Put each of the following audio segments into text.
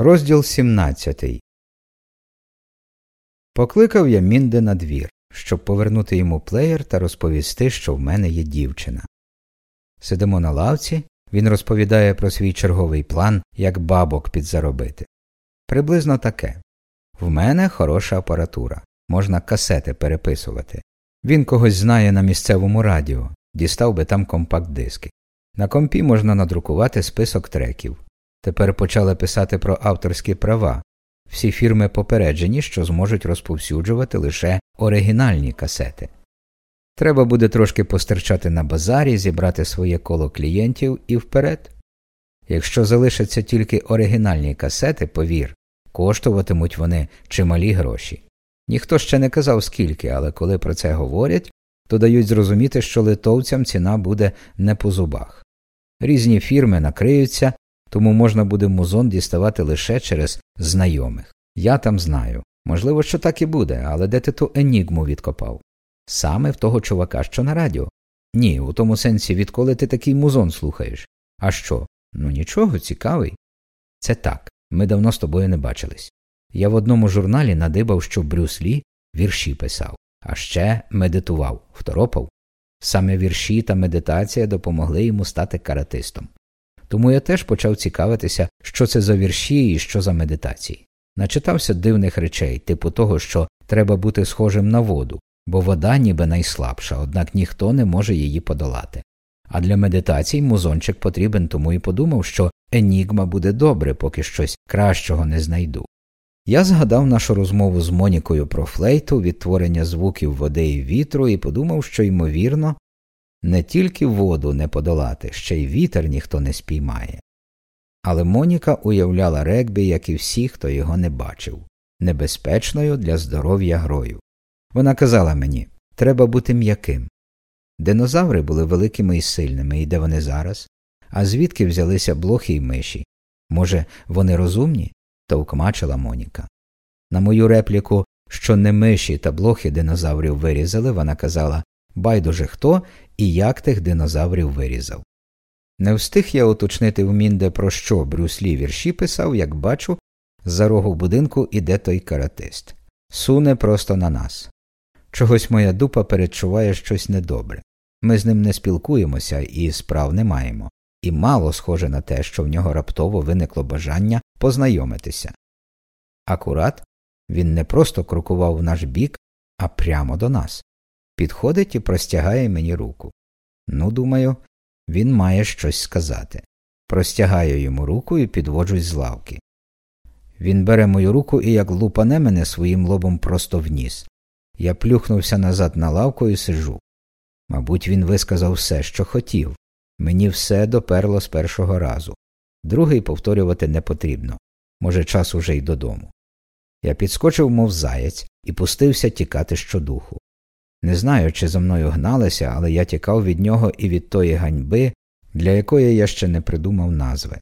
Розділ 17 Покликав я Мінде на двір, щоб повернути йому плеєр та розповісти, що в мене є дівчина. Сидимо на лавці, він розповідає про свій черговий план, як бабок підзаробити. Приблизно таке в мене хороша апаратура, можна касети переписувати. Він когось знає на місцевому радіо, дістав би там компакт диски. На компі можна надрукувати список треків. Тепер почали писати про авторські права. Всі фірми попереджені, що зможуть розповсюджувати лише оригінальні касети. Треба буде трошки постерчати на базарі, зібрати своє коло клієнтів і вперед. Якщо залишаться тільки оригінальні касети, повір, коштуватимуть вони чималі гроші. Ніхто ще не казав скільки, але коли про це говорять, то дають зрозуміти, що литовцям ціна буде не по зубах. Різні фірми накриються, тому можна буде музон діставати лише через знайомих. Я там знаю. Можливо, що так і буде, але де ти ту енігму відкопав? Саме в того чувака, що на радіо. Ні, у тому сенсі, відколи ти такий музон слухаєш. А що? Ну нічого, цікавий. Це так. Ми давно з тобою не бачились. Я в одному журналі надибав, що Брюс Лі вірші писав, а ще медитував, второпав. Саме вірші та медитація допомогли йому стати каратистом. Тому я теж почав цікавитися, що це за вірші і що за медитації. Начитався дивних речей, типу того, що треба бути схожим на воду, бо вода ніби найслабша, однак ніхто не може її подолати. А для медитацій музончик потрібен, тому і подумав, що енігма буде добре, поки щось кращого не знайду. Я згадав нашу розмову з Монікою про флейту, відтворення звуків води і вітру, і подумав, що, ймовірно, не тільки воду не подолати, ще й вітер ніхто не спіймає. Але Моніка уявляла регбі, як і всі, хто його не бачив, небезпечною для здоров'я грою. Вона казала мені треба бути м'яким. Динозаври були великими і сильними, і де вони зараз? А звідки взялися блохи й миші? Може, вони розумні? товкмачила Моніка. На мою репліку, що не миші та блохи динозаврів вирізали, вона казала байдуже хто і як тих динозаврів вирізав. Не встиг я уточнити в Мінде, про що Брюс Лі вірші писав, як бачу, за рогу будинку іде той каратист. Суне просто на нас. Чогось моя дупа передчуває щось недобре. Ми з ним не спілкуємося і справ не маємо, і мало схоже на те, що в нього раптово виникло бажання познайомитися. Акурат він не просто крокував в наш бік, а прямо до нас. Підходить і простягає мені руку. Ну, думаю, він має щось сказати. Простягаю йому руку і підводжусь з лавки. Він бере мою руку і як лупане мене своїм лобом просто в ніс. Я плюхнувся назад на лавку і сижу. Мабуть, він висказав все, що хотів. Мені все доперло з першого разу. Другий повторювати не потрібно. Може, час уже й додому. Я підскочив, мов заяць, і пустився тікати щодуху. Не знаю, чи за мною гналися, але я тікав від нього і від тої ганьби, для якої я ще не придумав назви.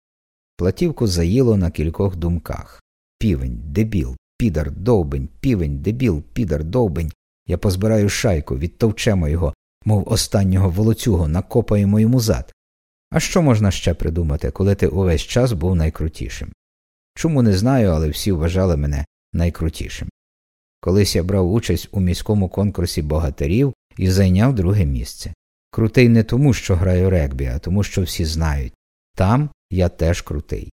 Платівку заїло на кількох думках півень, дебіл, підар, довбень, півень, дебіл, підар, довбень. Я позбираю шайку, відтовчемо його, мов останнього волоцюгу, накопаємо йому зад. А що можна ще придумати, коли ти увесь час був найкрутішим? Чому не знаю, але всі вважали мене найкрутішим. Колись я брав участь у міському конкурсі богатирів і зайняв друге місце. Крутий не тому, що граю регбі, а тому, що всі знають там я теж крутий.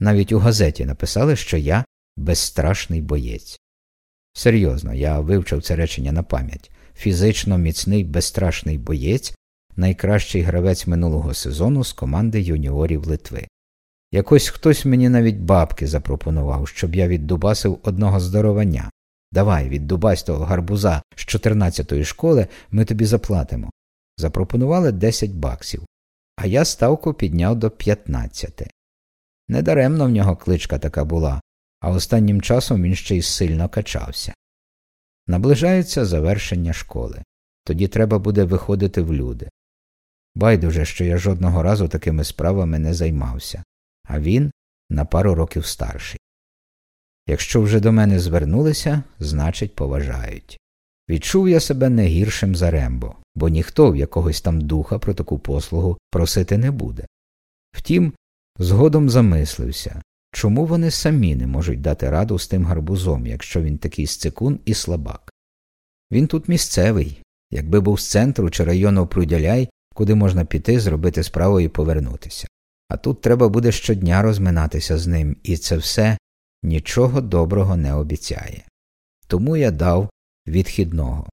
Навіть у газеті написали, що я безстрашний боєць. Серйозно, я вивчив це речення на пам'ять фізично міцний безстрашний боєць, найкращий гравець минулого сезону з команди юніорів Литви. Якось хтось мені навіть бабки запропонував, щоб я віддубасив одного здоровання. Давай, віддубась того гарбуза з 14-ї школи, ми тобі заплатимо. Запропонували 10 баксів, а я ставку підняв до 15. Недаремно в нього кличка така була, а останнім часом він ще й сильно качався. Наближається завершення школи. Тоді треба буде виходити в люди. Байдуже, що я жодного разу такими справами не займався, а він на пару років старший. Якщо вже до мене звернулися, значить, поважають. Відчув я себе не гіршим за Рембо, бо ніхто в якогось там духа про таку послугу просити не буде. Втім, згодом замислився Чому вони самі не можуть дати раду з тим гарбузом, якщо він такий сцикун і слабак? Він тут місцевий, якби був з центру чи району Прудяляй, куди можна піти, зробити справу і повернутися. А тут треба буде щодня розминатися з ним, і це все нічого доброго не обіцяє. Тому я дав відхідного.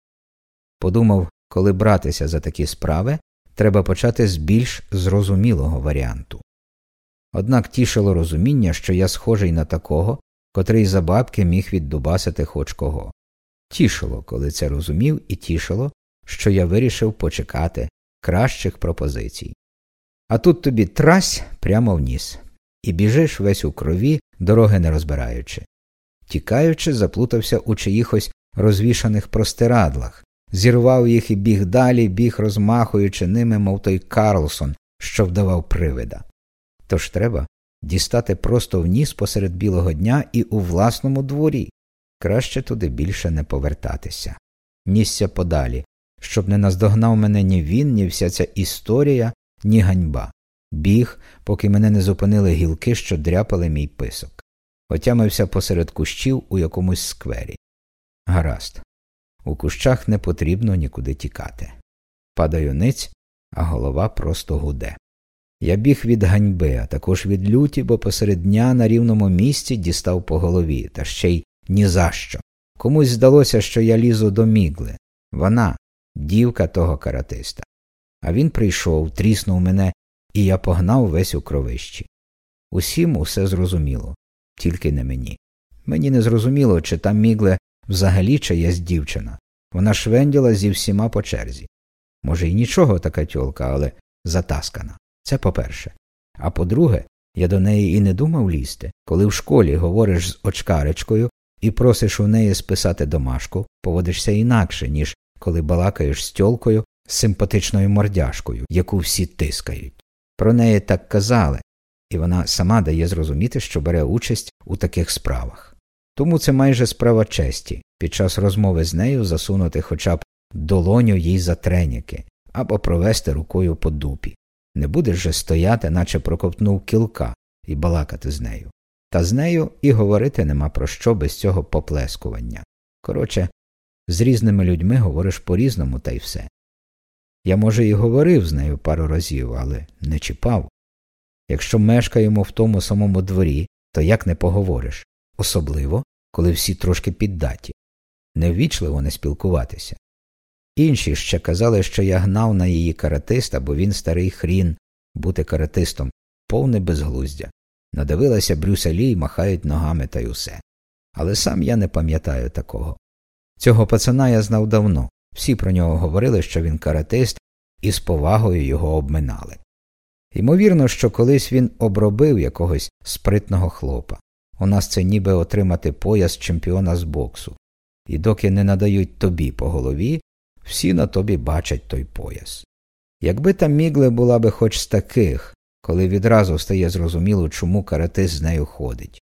Подумав, коли братися за такі справи, треба почати з більш зрозумілого варіанту. Однак тішило розуміння, що я схожий на такого, котрий за бабки міг віддубасити хоч кого. Тішило, коли це розумів, і тішило, що я вирішив почекати кращих пропозицій. А тут тобі трась прямо в ніс, і біжиш весь у крові, дороги не розбираючи. Тікаючи, заплутався у чиїхось розвішаних простирадлах, зірвав їх і біг далі, біг розмахуючи ними, мов той Карлсон, що вдавав привида. Тож треба дістати просто в ніс посеред білого дня і у власному дворі, краще туди більше не повертатися. Нісся подалі, щоб не наздогнав мене ні він, ні вся ця історія, ні ганьба. Біг, поки мене не зупинили гілки, що дряпали мій писок. Отямився посеред кущів у якомусь сквері. Гаразд. У кущах не потрібно нікуди тікати. Падаю ниць, а голова просто гуде. Я біг від ганьби, а також від люті, бо посеред дня на рівному місці дістав по голові, та ще й ні за що. Комусь здалося, що я лізу до мігли. Вона дівка того каратиста. А він прийшов, тріснув мене, і я погнав весь у кровищі. Усім усе зрозуміло, тільки не мені. Мені не зрозуміло, чи там мігле взагалі чиясь дівчина. Вона швенділа зі всіма по черзі. Може, і нічого така тьолка, але затаскана. Це по перше. А по друге, я до неї і не думав лізти. Коли в школі говориш з очкаречкою і просиш у неї списати домашку, поводишся інакше, ніж коли балакаєш з тьолкою з симпатичною мордяшкою, яку всі тискають. Про неї так казали, і вона сама дає зрозуміти, що бере участь у таких справах. Тому це майже справа честі під час розмови з нею засунути хоча б долоню їй за треніки або провести рукою по дупі. Не будеш же стояти, наче проковтнув кілка, і балакати з нею. Та з нею і говорити нема про що без цього поплескування. Коротше, з різними людьми говориш по різному, та й все. Я, може, і говорив з нею пару разів, але не чіпав. Якщо мешкаємо в тому самому дворі, то як не поговориш, особливо, коли всі трошки піддаті, неввічливо не спілкуватися. Інші ще казали, що я гнав на її каратиста, бо він старий хрін, бути каратистом, повне безглуздя. Надивилася Брюса Лі і махають ногами та й усе. Але сам я не пам'ятаю такого. Цього пацана я знав давно, всі про нього говорили, що він каратист, і з повагою його обминали. Ймовірно, що колись він обробив якогось спритного хлопа. У нас це ніби отримати пояс чемпіона з боксу, і доки не надають тобі по голові, всі на тобі бачать той пояс. Якби там мігле була би хоч з таких, коли відразу стає зрозуміло, чому каратист з нею ходить.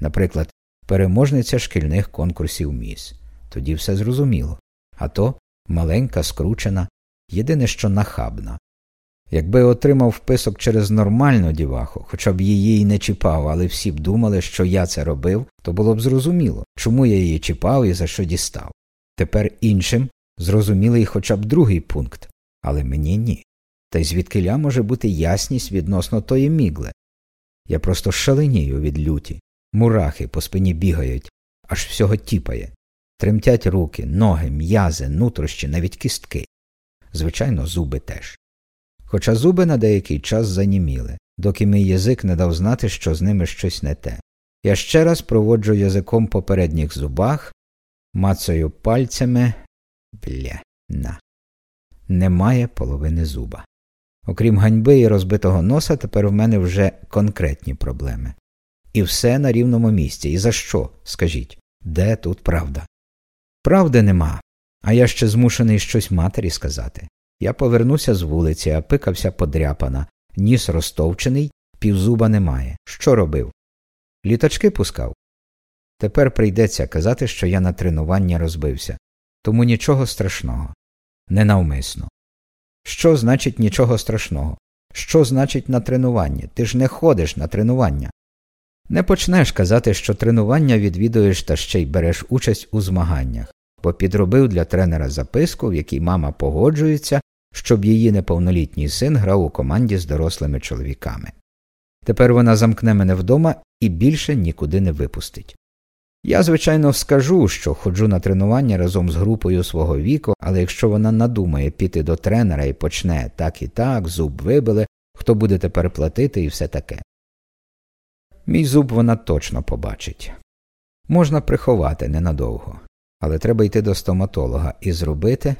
Наприклад, переможниця шкільних конкурсів міс. Тоді все зрозуміло. А то маленька, скручена, єдине що нахабна. Якби отримав вписок через нормальну діваху, хоча б її й не чіпав, але всі б думали, що я це робив, то було б зрозуміло, чому я її чіпав і за що дістав. Тепер іншим зрозумілий хоча б другий пункт, але мені ні. Та й звідкиля може бути ясність відносно тої мігли. Я просто шаленію від люті, мурахи по спині бігають, аж всього тіпає, тремтять руки, ноги, м'язи, нутрощі, навіть кістки. Звичайно, зуби теж. Хоча зуби на деякий час заніміли, доки мій язик не дав знати, що з ними щось не те. Я ще раз проводжу язиком по передніх зубах, мацаю пальцями бля, на. Немає половини зуба. Окрім ганьби і розбитого носа, тепер в мене вже конкретні проблеми. І все на рівному місці. І за що? Скажіть, де тут правда? Правди нема, а я ще змушений щось матері сказати. Я повернуся з вулиці, а пикався подряпана, ніс розтовчений, півзуба немає. Що робив? Літачки пускав. Тепер прийдеться казати, що я на тренування розбився, тому нічого страшного. Ненавмисно. Що значить нічого страшного? Що значить на тренування? Ти ж не ходиш на тренування. Не почнеш казати, що тренування відвідуєш та ще й береш участь у змаганнях, бо підробив для тренера записку, в якій мама погоджується, щоб її неповнолітній син грав у команді з дорослими чоловіками. Тепер вона замкне мене вдома і більше нікуди не випустить. Я, звичайно, скажу, що ходжу на тренування разом з групою свого віку, але якщо вона надумає піти до тренера і почне так і так, зуб вибили, хто буде тепер платити і все таке. Мій зуб вона точно побачить. Можна приховати ненадовго, але треба йти до стоматолога і зробити.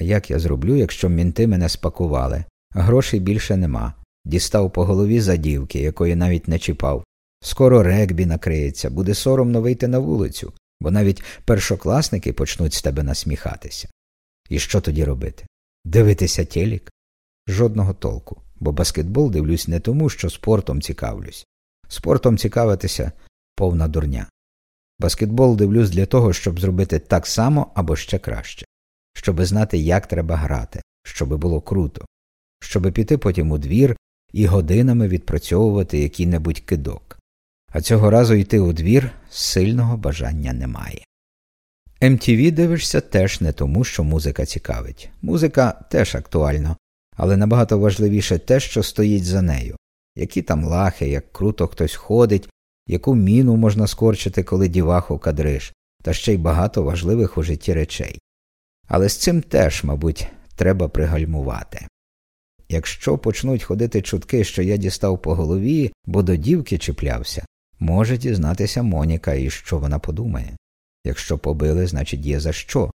А як я зроблю, якщо мінти мене спакували, грошей більше нема, дістав по голові задівки, якої навіть не чіпав. Скоро регбі накриється, буде соромно вийти на вулицю, бо навіть першокласники почнуть з тебе насміхатися. І що тоді робити? Дивитися телік? Жодного толку, бо баскетбол дивлюсь не тому, що спортом цікавлюсь. Спортом цікавитися повна дурня. Баскетбол дивлюсь для того, щоб зробити так само або ще краще, щоби знати, як треба грати, щоби було круто, щоби піти потім у двір і годинами відпрацьовувати який небудь кидок. А цього разу йти у двір сильного бажання немає. MTV дивишся теж не тому, що музика цікавить. Музика теж актуальна, але набагато важливіше те, що стоїть за нею які там лахи, як круто хтось ходить, яку міну можна скорчити, коли діваху кадриш, та ще й багато важливих у житті речей. Але з цим теж, мабуть, треба пригальмувати. Якщо почнуть ходити чутки, що я дістав по голові, бо до дівки чіплявся, може дізнатися Моніка і що вона подумає. Якщо побили, значить є за що.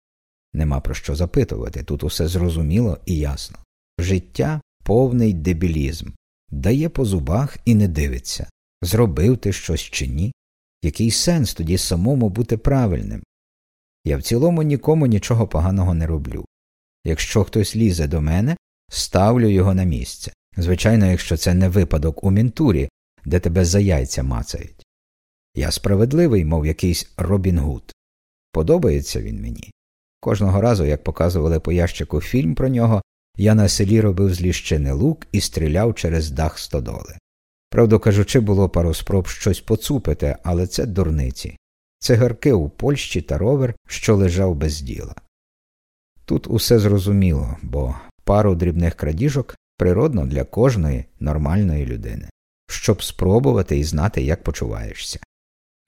Нема про що запитувати, тут усе зрозуміло і ясно. Життя повний дебілізм, дає по зубах і не дивиться, зробив ти щось чи ні. Який сенс тоді самому бути правильним? Я в цілому нікому нічого поганого не роблю. Якщо хтось лізе до мене, ставлю його на місце. Звичайно, якщо це не випадок у мінтурі, де тебе за яйця мацають. Я справедливий, мов якийсь Робін Гуд. Подобається він мені. Кожного разу, як показували по ящику фільм про нього, я на селі робив з ліщини лук і стріляв через дах стодоли. Правду кажучи, було пару спроб щось поцупити, але це дурниці. Цигарки у Польщі та ровер, що лежав без діла. Тут усе зрозуміло, бо пару дрібних крадіжок природно для кожної нормальної людини, щоб спробувати і знати, як почуваєшся.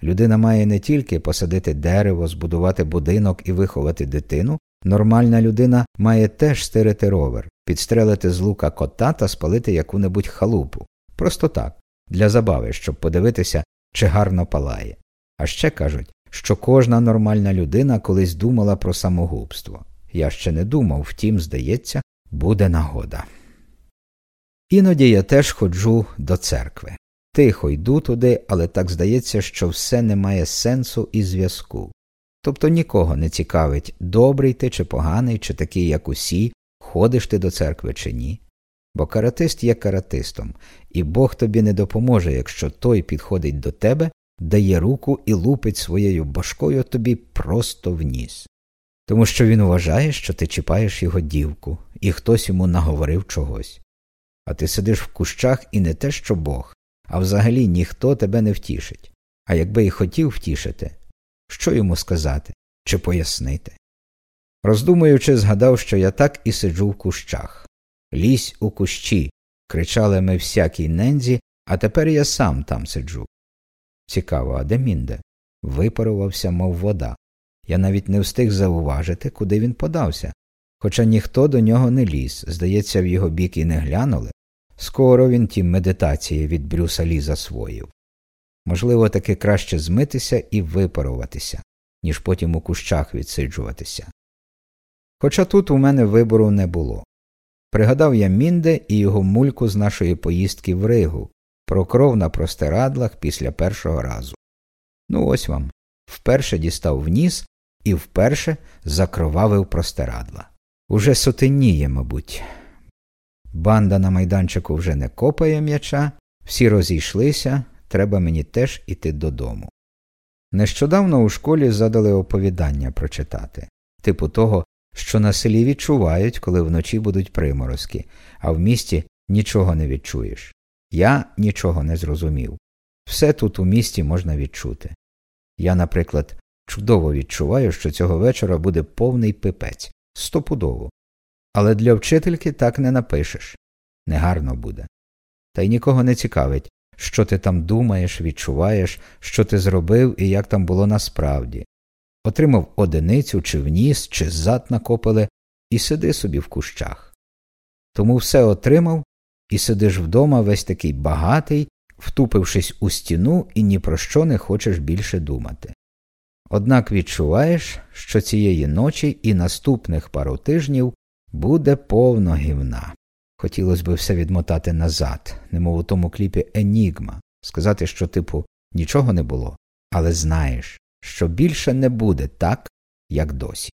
Людина має не тільки посадити дерево, збудувати будинок і виховати дитину, Нормальна людина має теж стирити ровер, підстрелити з лука кота та спалити яку-небудь халупу. Просто так, для забави, щоб подивитися, чи гарно палає. А ще кажуть, що кожна нормальна людина колись думала про самогубство. Я ще не думав, втім, здається, буде нагода. Іноді я теж ходжу до церкви. Тихо йду туди, але так здається, що все не має сенсу і зв'язку. Тобто нікого не цікавить, добрий ти чи поганий, чи такий, як усі, ходиш ти до церкви чи ні. Бо каратист є каратистом, і Бог тобі не допоможе, якщо той підходить до тебе, дає руку і лупить своєю башкою тобі просто в ніс. Тому що він вважає, що ти чіпаєш його дівку, і хтось йому наговорив чогось. А ти сидиш в кущах і не те, що Бог, а взагалі ніхто тебе не втішить. А якби й хотів втішити, що йому сказати чи пояснити. Роздумуючи, згадав, що я так і сиджу в кущах. Лізь у кущі. кричали ми всякій нензі, а тепер я сам там сиджу. Цікаво, а де мінде? Випарувався, мов вода. Я навіть не встиг зауважити, куди він подався, хоча ніхто до нього не ліз, здається, в його бік і не глянули. Скоро він ті медитації від Брюса Лі засвоїв. Можливо, таки краще змитися і випаруватися, ніж потім у кущах відсиджуватися. Хоча тут у мене вибору не було. Пригадав я Мінде і його мульку з нашої поїздки в Ригу, про кров на простирадлах після першого разу. Ну ось вам. Вперше дістав в ніс і вперше закровавив простирадла. Уже сотеніє, мабуть. Банда на майданчику вже не копає м'яча, всі розійшлися, треба мені теж іти додому. Нещодавно у школі задали оповідання прочитати, типу того, що на селі відчувають, коли вночі будуть приморозки, а в місті нічого не відчуєш. Я нічого не зрозумів. Все тут у місті можна відчути. Я, наприклад, чудово відчуваю, що цього вечора буде повний пипець, стопудово. Але для вчительки так не напишеш негарно буде. Та й нікого не цікавить, що ти там думаєш, відчуваєш, що ти зробив і як там було насправді. Отримав одиницю, чи вніс, чи зад накопили, і сиди собі в кущах. Тому все отримав і сидиш вдома весь такий багатий, втупившись у стіну і ні про що не хочеш більше думати. Однак відчуваєш, що цієї ночі і наступних пару тижнів буде повно гівна. Хотілося б все відмотати назад, немов у тому кліпі Енігма, сказати, що, типу, нічого не було, але знаєш, що більше не буде так, як досі.